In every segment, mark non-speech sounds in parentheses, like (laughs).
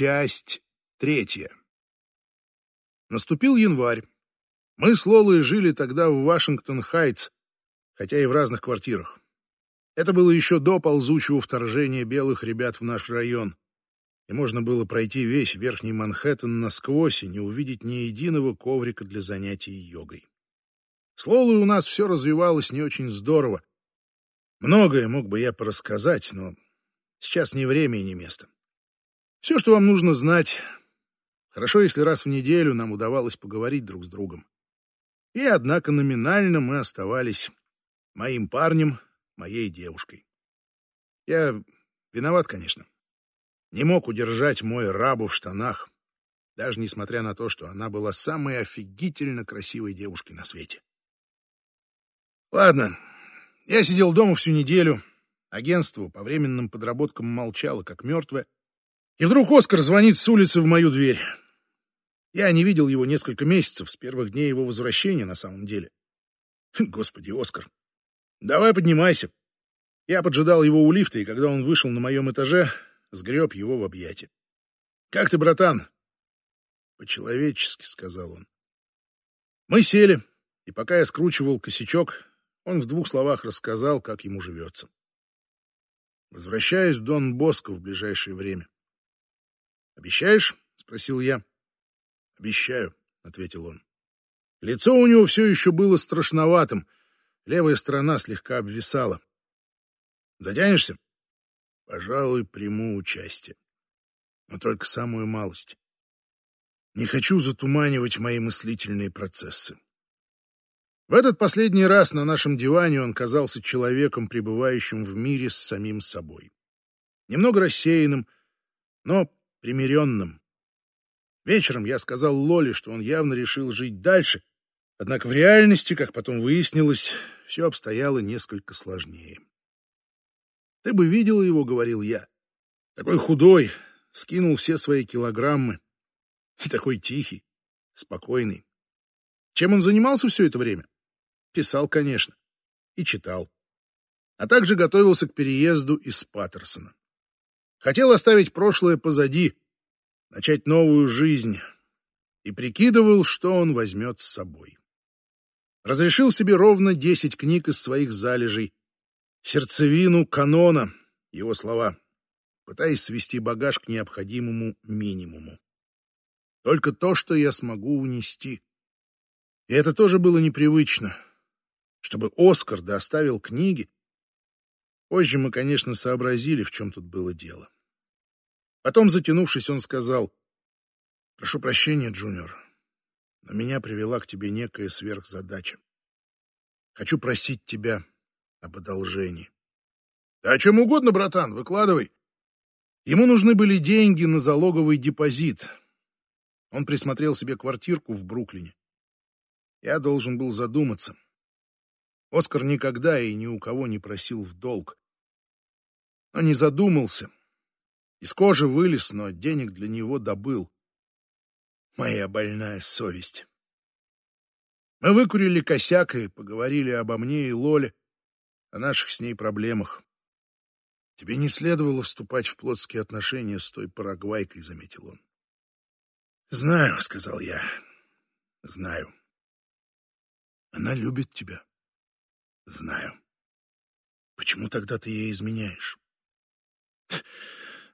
Часть третья. Наступил январь. Мы с Лолой жили тогда в Вашингтон-Хайтс, хотя и в разных квартирах. Это было еще до ползучего вторжения белых ребят в наш район, и можно было пройти весь верхний Манхэттен насквозь и не увидеть ни единого коврика для занятий йогой. С Лолой у нас все развивалось не очень здорово. Многое мог бы я порассказать, но сейчас не время и не место. Все, что вам нужно знать, хорошо, если раз в неделю нам удавалось поговорить друг с другом. И, однако, номинально мы оставались моим парнем, моей девушкой. Я виноват, конечно. Не мог удержать мой рабу в штанах, даже несмотря на то, что она была самой офигительно красивой девушкой на свете. Ладно, я сидел дома всю неделю, агентство по временным подработкам молчало, как мертвое, и вдруг Оскар звонит с улицы в мою дверь. Я не видел его несколько месяцев, с первых дней его возвращения на самом деле. (laughs) Господи, Оскар, давай поднимайся. Я поджидал его у лифта, и когда он вышел на моем этаже, сгреб его в объятия. «Как ты, братан?» «По-человечески», — сказал он. Мы сели, и пока я скручивал косячок, он в двух словах рассказал, как ему живется. Возвращаюсь в Дон Боско в ближайшее время. «Обещаешь?» — спросил я. «Обещаю», — ответил он. Лицо у него все еще было страшноватым, левая сторона слегка обвисала. «Затянешься?» «Пожалуй, приму участие. Но только самую малость. Не хочу затуманивать мои мыслительные процессы». В этот последний раз на нашем диване он казался человеком, пребывающим в мире с самим собой. Немного рассеянным, но примиренным. Вечером я сказал Лоле, что он явно решил жить дальше, однако в реальности, как потом выяснилось, все обстояло несколько сложнее. «Ты бы видела его», — говорил я. «Такой худой, скинул все свои килограммы. И такой тихий, спокойный. Чем он занимался все это время? Писал, конечно, и читал. А также готовился к переезду из Паттерсона. Хотел оставить прошлое позади, начать новую жизнь, и прикидывал, что он возьмет с собой. Разрешил себе ровно десять книг из своих залежей, сердцевину канона, его слова, пытаясь свести багаж к необходимому минимуму. Только то, что я смогу унести. И это тоже было непривычно. Чтобы Оскар доставил книги, Позже мы, конечно, сообразили, в чем тут было дело. Потом, затянувшись, он сказал, «Прошу прощения, Джуниор, но меня привела к тебе некая сверхзадача. Хочу просить тебя об одолжении». «Да о чем угодно, братан, выкладывай». Ему нужны были деньги на залоговый депозит. Он присмотрел себе квартирку в Бруклине. Я должен был задуматься. Оскар никогда и ни у кого не просил в долг но не задумался. Из кожи вылез, но денег для него добыл. Моя больная совесть. Мы выкурили косяк и поговорили обо мне и Лоле, о наших с ней проблемах. Тебе не следовало вступать в плотские отношения с той парагвайкой, заметил он. Знаю, сказал я. Знаю. Она любит тебя. Знаю. Почему тогда ты ей изменяешь?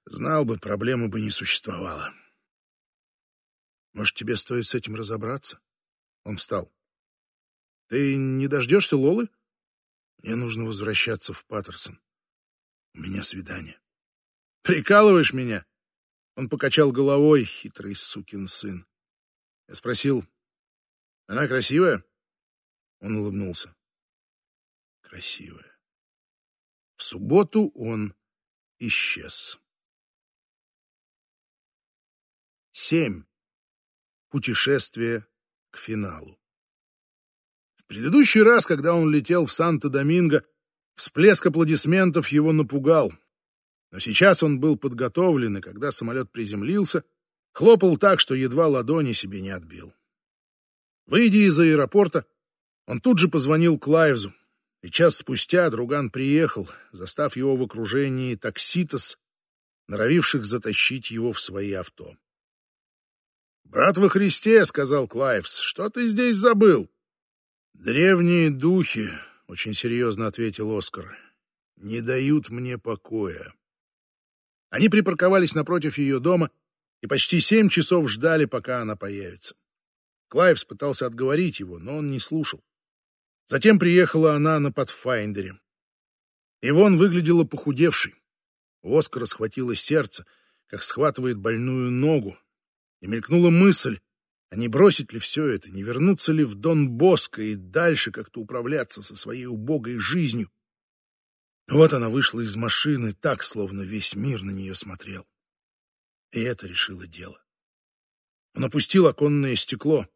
Знал бы, проблемы бы не существовало. Может, тебе стоит с этим разобраться? Он встал. Ты не дождешься Лолы? Мне нужно возвращаться в Паттерсон. У меня свидание. Прикалываешь меня? Он покачал головой, хитрый сукин сын. Я спросил, она красивая? Он улыбнулся. Красивая. В субботу он исчез. 7. Путешествие к финалу. В предыдущий раз, когда он летел в Санто-Доминго, всплеск аплодисментов его напугал. Но сейчас он был подготовлен, и когда самолет приземлился, хлопал так, что едва ладони себе не отбил. Выйдя из аэропорта, он тут же позвонил Клайвзу, и час спустя друган приехал, застав его в окружении такситос, норовивших затащить его в свои авто. «Брат во Христе», — сказал Клайвс, — «что ты здесь забыл?» «Древние духи», — очень серьезно ответил Оскар, — «не дают мне покоя». Они припарковались напротив ее дома и почти семь часов ждали, пока она появится. Клайвс пытался отговорить его, но он не слушал. Затем приехала она на подфайндере. Ивон выглядела похудевшей. У Оскара схватило сердце, как схватывает больную ногу. И мелькнула мысль, а не бросить ли все это, не вернуться ли в Дон Боско и дальше как-то управляться со своей убогой жизнью. вот она вышла из машины так, словно весь мир на нее смотрел. И это решило дело. Он опустил оконное стекло.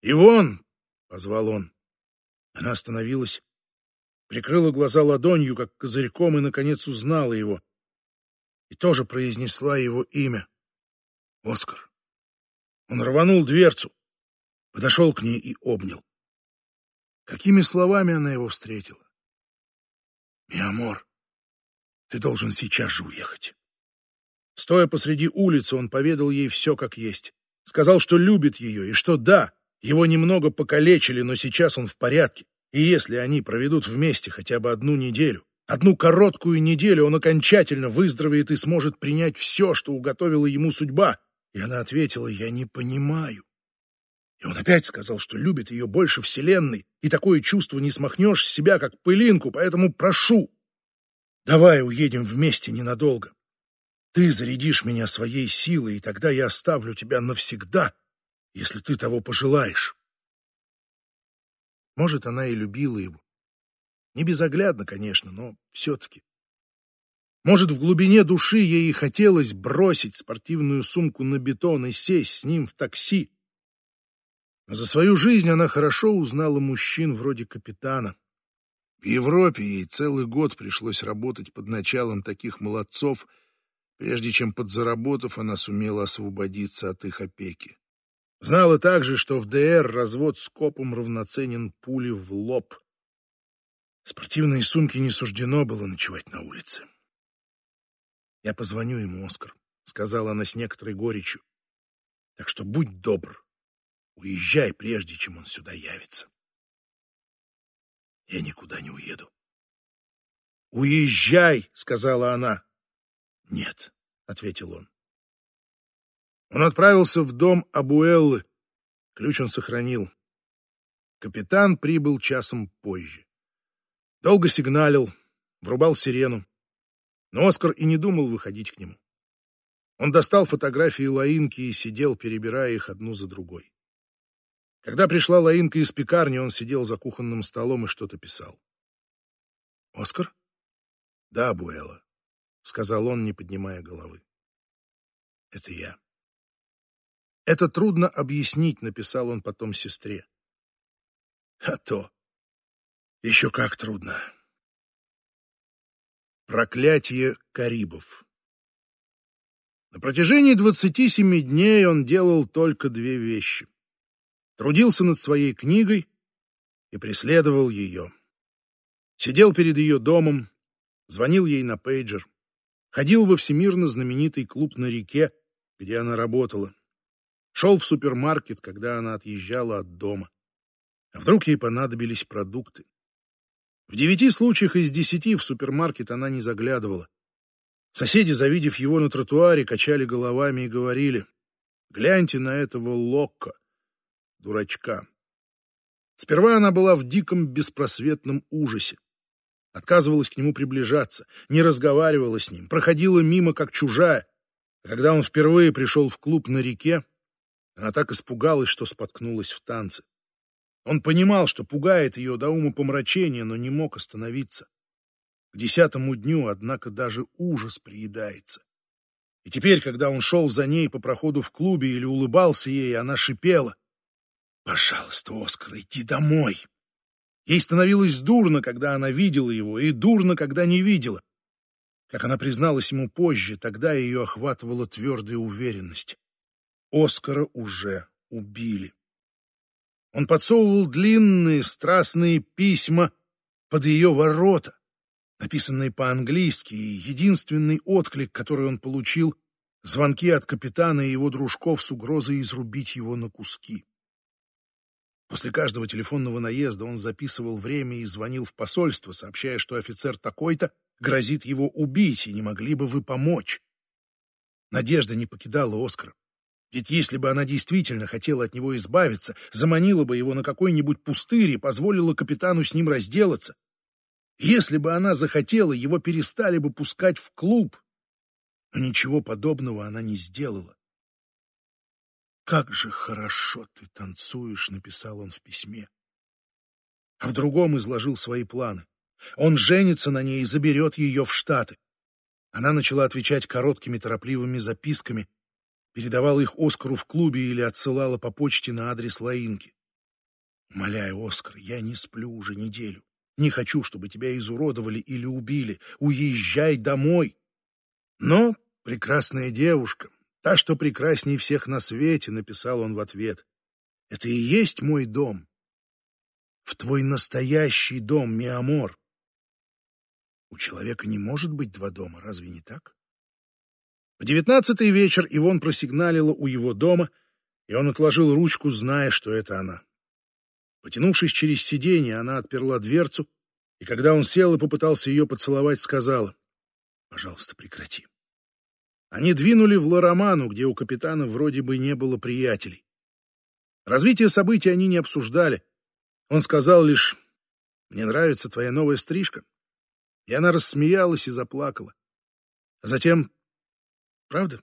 «Ивон!» — позвал он. Она остановилась, прикрыла глаза ладонью, как козырьком, и, наконец, узнала его. И тоже произнесла его имя. Оскар. Он рванул дверцу, подошел к ней и обнял. Какими словами она его встретила? «Mi amor, ты должен сейчас же уехать». Стоя посреди улицы, он поведал ей все как есть. Сказал, что любит ее, и что да, его немного покалечили, но сейчас он в порядке. И если они проведут вместе хотя бы одну неделю, одну короткую неделю, он окончательно выздоровеет и сможет принять все, что уготовила ему судьба. И она ответила, я не понимаю. И он опять сказал, что любит ее больше Вселенной, и такое чувство не смахнешь с себя, как пылинку, поэтому прошу, давай уедем вместе ненадолго. Ты зарядишь меня своей силой, и тогда я оставлю тебя навсегда, если ты того пожелаешь. Может, она и любила его. Не безоглядно, конечно, но все-таки. Может, в глубине души ей и хотелось бросить спортивную сумку на бетон и сесть с ним в такси. Но за свою жизнь она хорошо узнала мужчин вроде капитана. В Европе ей целый год пришлось работать под началом таких молодцов, прежде чем, подзаработав, она сумела освободиться от их опеки. Знала также, что в ДР развод с копом равноценен пуле в лоб. Спортивной сумке не суждено было ночевать на улице. «Я позвоню ему, Оскар», — сказала она с некоторой горечью. «Так что будь добр, уезжай, прежде чем он сюда явится». «Я никуда не уеду». «Уезжай!» — сказала она. «Нет», — ответил он. Он отправился в дом Абуэллы. Ключ он сохранил. Капитан прибыл часом позже. Долго сигналил, врубал сирену. Но Оскар и не думал выходить к нему. Он достал фотографии Лаинки и сидел, перебирая их одну за другой. Когда пришла Лаинка из пекарни, он сидел за кухонным столом и что-то писал. «Оскар?» «Да, Буэлла», — сказал он, не поднимая головы. «Это я». Это трудно объяснить, написал он потом сестре. А то еще как трудно. Проклятие Карибов. На протяжении 27 дней он делал только две вещи. Трудился над своей книгой и преследовал ее. Сидел перед ее домом, звонил ей на пейджер, ходил во всемирно знаменитый клуб на реке, где она работала, Шел в супермаркет, когда она отъезжала от дома. А вдруг ей понадобились продукты? В девяти случаях из десяти в супермаркет она не заглядывала. Соседи, завидев его на тротуаре, качали головами и говорили, «Гляньте на этого Локко, дурачка». Сперва она была в диком беспросветном ужасе. Отказывалась к нему приближаться, не разговаривала с ним, проходила мимо как чужая. А когда он впервые пришел в клуб на реке, она так испугалась, что споткнулась в танце. Он понимал, что пугает ее до ума помрачения, но не мог остановиться. К десятому дню, однако, даже ужас приедается. И теперь, когда он шел за ней по проходу в клубе или улыбался ей, она шипела. «Пожалуйста, Оскар, иди домой!» Ей становилось дурно, когда она видела его, и дурно, когда не видела. Как она призналась ему позже, тогда ее охватывала твердая уверенность. Оскара уже убили. Он подсовывал длинные страстные письма под ее ворота, написанные по-английски, и единственный отклик, который он получил — звонки от капитана и его дружков с угрозой изрубить его на куски. После каждого телефонного наезда он записывал время и звонил в посольство, сообщая, что офицер такой-то грозит его убить, и не могли бы вы помочь. Надежда не покидала Оскара. Ведь если бы она действительно хотела от него избавиться, заманила бы его на какой-нибудь пустырь и позволила капитану с ним разделаться. Если бы она захотела, его перестали бы пускать в клуб. Но ничего подобного она не сделала. «Как же хорошо ты танцуешь», — написал он в письме. А в другом изложил свои планы. Он женится на ней и заберет ее в Штаты. Она начала отвечать короткими торопливыми записками, передавала их Оскару в клубе или отсылала по почте на адрес Лаинки. «Умоляю, Оскар, я не сплю уже неделю. Не хочу, чтобы тебя изуродовали или убили. Уезжай домой!» Но прекрасная девушка, та, что прекрасней всех на свете, написал он в ответ. Это и есть мой дом. В твой настоящий дом, mi amor. У человека не может быть два дома, разве не так? В девятнадцатый вечер Ивон просигналила у его дома, и он отложил ручку, зная, что это она. Потянувшись через сиденье, она отперла дверцу, и когда он сел и попытался ее поцеловать, сказала, «Пожалуйста, прекрати». Они двинули в Лороману, где у капитана вроде бы не было приятелей. Развитие событий они не обсуждали. Он сказал лишь, «Мне нравится твоя новая стрижка». И она рассмеялась и заплакала. А затем Правда?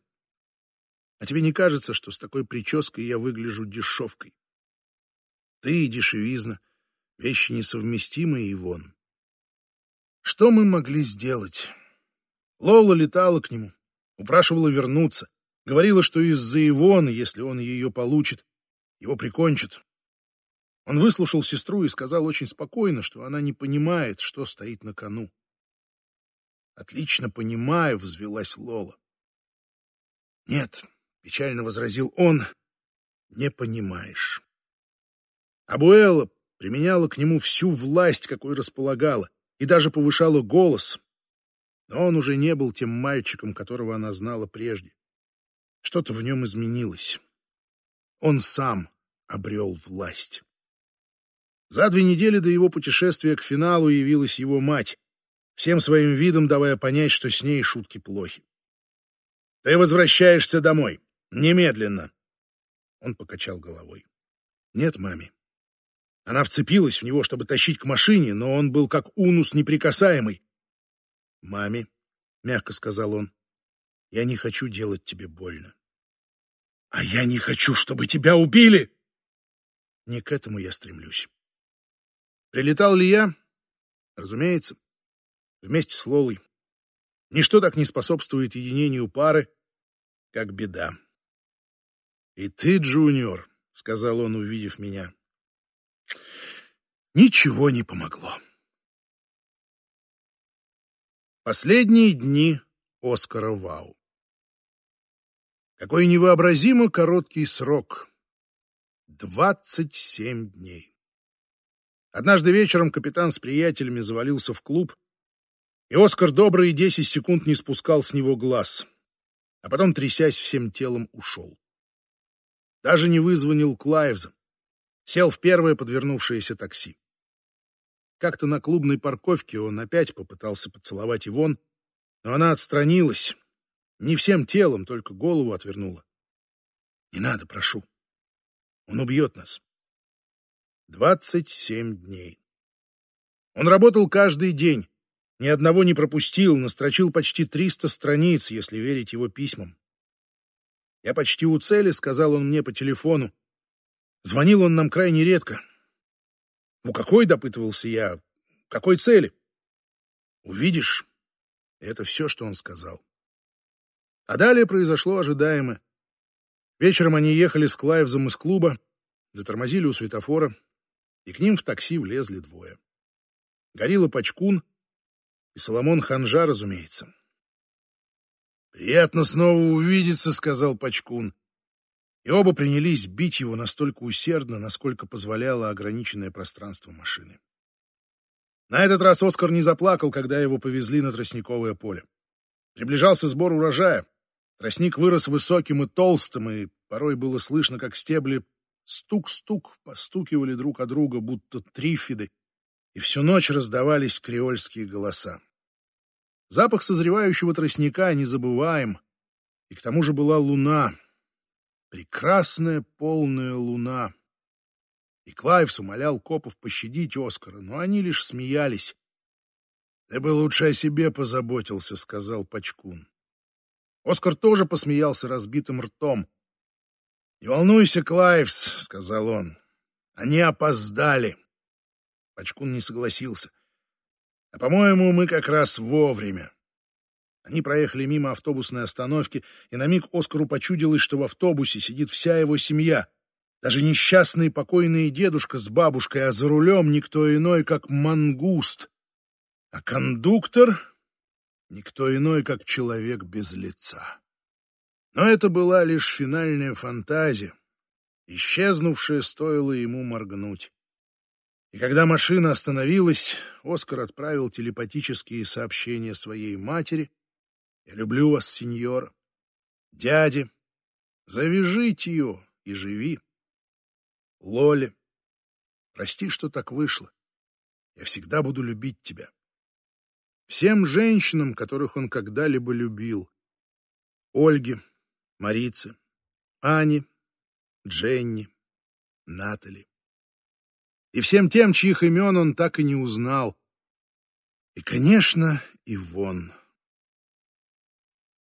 А тебе не кажется, что с такой прической я выгляжу дешевкой? Ты и дешевизна — вещи несовместимые, Ивон. Что мы могли сделать? Лола летала к нему, упрашивала вернуться, говорила, что из-за Ивона, если он ее получит, его прикончат. Он выслушал сестру и сказал очень спокойно, что она не понимает, что стоит на кону. «Отлично понимаю», — взвелась Лола. Нет, печально возразил он, не понимаешь. Абуэла применяла к нему всю власть, какой располагала, и даже повышала голос. Но он уже не был тем мальчиком, которого она знала прежде. Что-то в нем изменилось. Он сам обрел власть. За две недели до его путешествия к финалу явилась его мать, всем своим видом давая понять, что с ней шутки плохи. Ты возвращаешься домой. Немедленно. Он покачал головой. Нет, маме. Она вцепилась в него, чтобы тащить к машине, но он был как унус неприкасаемый. Маме, мягко сказал он, я не хочу делать тебе больно. А я не хочу, чтобы тебя убили. Не к этому я стремлюсь. Прилетал ли я? Разумеется, вместе с Лолой. Ничто так не способствует единению пары, как беда. «И ты, Джуниор», — сказал он, увидев меня, — «ничего не помогло». Последние дни Оскара Вау. Какой невообразимо короткий срок. Двадцать семь дней. Однажды вечером капитан с приятелями завалился в клуб, и Оскар добрые десять секунд не спускал с него глаз, а потом, трясясь всем телом, ушел. Даже не вызвонил Клайвза. Сел в первое подвернувшееся такси. Как-то на клубной парковке он опять попытался поцеловать Ивон, но она отстранилась. Не всем телом, только голову отвернула. «Не надо, прошу. Он убьет нас». Двадцать семь дней. Он работал каждый день, ни одного не пропустил, настрочил почти 300 страниц, если верить его письмам. «Я почти у цели», — сказал он мне по телефону. Звонил он нам крайне редко. «У какой?» — допытывался я. «Какой цели?» «Увидишь». Это все, что он сказал. А далее произошло ожидаемое. Вечером они ехали с Клайвзом из клуба, затормозили у светофора, и к ним в такси влезли двое. Горилла Пачкун и Соломон Ханжа, разумеется. «Приятно снова увидеться», — сказал Пачкун. И оба принялись бить его настолько усердно, насколько позволяло ограниченное пространство машины. На этот раз Оскар не заплакал, когда его повезли на тростниковое поле. Приближался сбор урожая. Тростник вырос высоким и толстым, и порой было слышно, как стебли стук-стук постукивали друг о друга, будто трифиды, и всю ночь раздавались креольские голоса. Запах созревающего тростника незабываем, и к тому же была луна, прекрасная полная луна. И Клайвс умолял копов пощадить Оскара, но они лишь смеялись. «Ты бы лучше о себе позаботился», — сказал Пачкун. Оскар тоже посмеялся разбитым ртом. «Не волнуйся, Клайвс», — сказал он. «Они опоздали». Пачкун не согласился. «А, по-моему, мы как раз вовремя». Они проехали мимо автобусной остановки, и на миг Оскару почудилось, что в автобусе сидит вся его семья. Даже несчастный покойный дедушка с бабушкой, а за рулем никто иной, как мангуст. А кондуктор — никто иной, как человек без лица. Но это была лишь финальная фантазия, исчезнувшая стоило ему моргнуть. И когда машина остановилась, Оскар отправил телепатические сообщения своей матери — я люблю вас, сеньор. Дяде, завяжите ее и живи. Лоле, прости, что так вышло. Я всегда буду любить тебя. Всем женщинам, которых он когда-либо любил. Ольге, Марице, Ане, Дженни, Натали. И всем тем, чьих имен он так и не узнал. И, конечно, Ивон.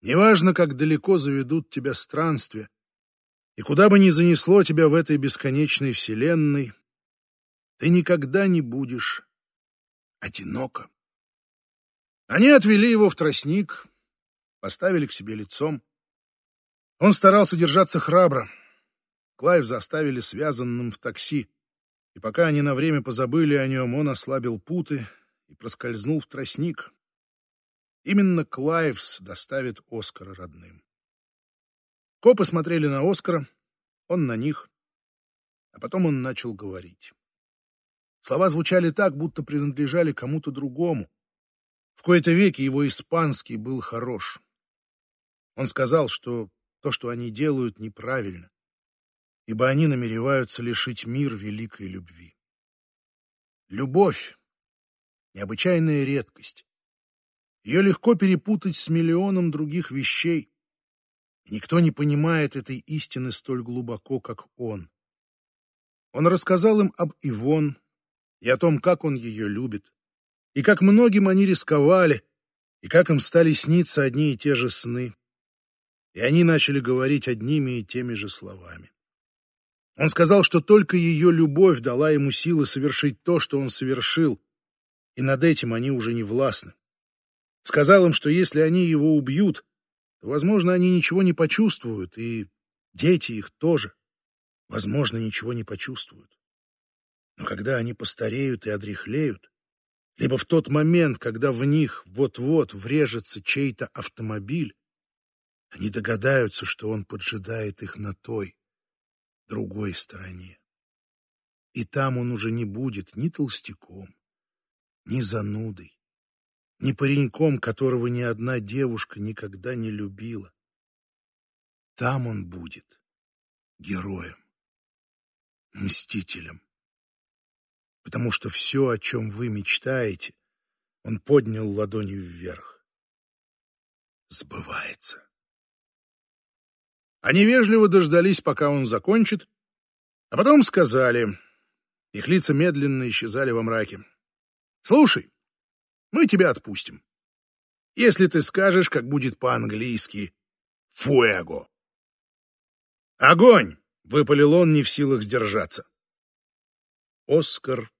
Неважно, как далеко заведут тебя странствия, и куда бы ни занесло тебя в этой бесконечной вселенной, ты никогда не будешь одиноко. Они отвели его в тростник, поставили к себе лицом. Он старался держаться храбро. Клайва оставили связанным в такси, и пока они на время позабыли о нем, он ослабил путы и проскользнул в тростник, Именно Клайв доставит Оскара родным. Копы смотрели на Оскара, он на них, а потом он начал говорить. Слова звучали так, будто принадлежали кому-то другому. В кои-то веки его испанский был хорош. Он сказал, что то, что они делают, неправильно, ибо они намереваются лишить мир великой любви. Любовь — необычайная редкость. Ее легко перепутать с миллионом других вещей. И никто не понимает этой истины столь глубоко, как он. Он рассказал им об Ивон и о том, как он ее любит, и как многим они рисковали, и как им стали сниться одни и те же сны. И они начали говорить одними и теми же словами. Он сказал, что только ее любовь дала ему силы совершить то, что он совершил, и над этим они уже не властны. Сказал им, что если они его убьют, то, возможно, они ничего не почувствуют, и дети их тоже, возможно, ничего не почувствуют. Но когда они постареют и одряхлеют, либо в тот момент, когда в них вот-вот врежется чей-то автомобиль, они догадаются, что он поджидает их на той, другой стороне. И там он уже не будет ни толстяком, ни занудой, не пареньком, которого ни одна девушка никогда не любила. Там он будет героем, мстителем. Потому что все, о чем вы мечтаете, он поднял ладонью вверх. Сбывается. Они вежливо дождались, пока он закончит, а потом сказали, их лица медленно исчезали во мраке. «Слушай, мы тебя отпустим. Если ты скажешь, как будет по-английски «фуэго». «Огонь!» — выпалил он, не в силах сдержаться. Оскар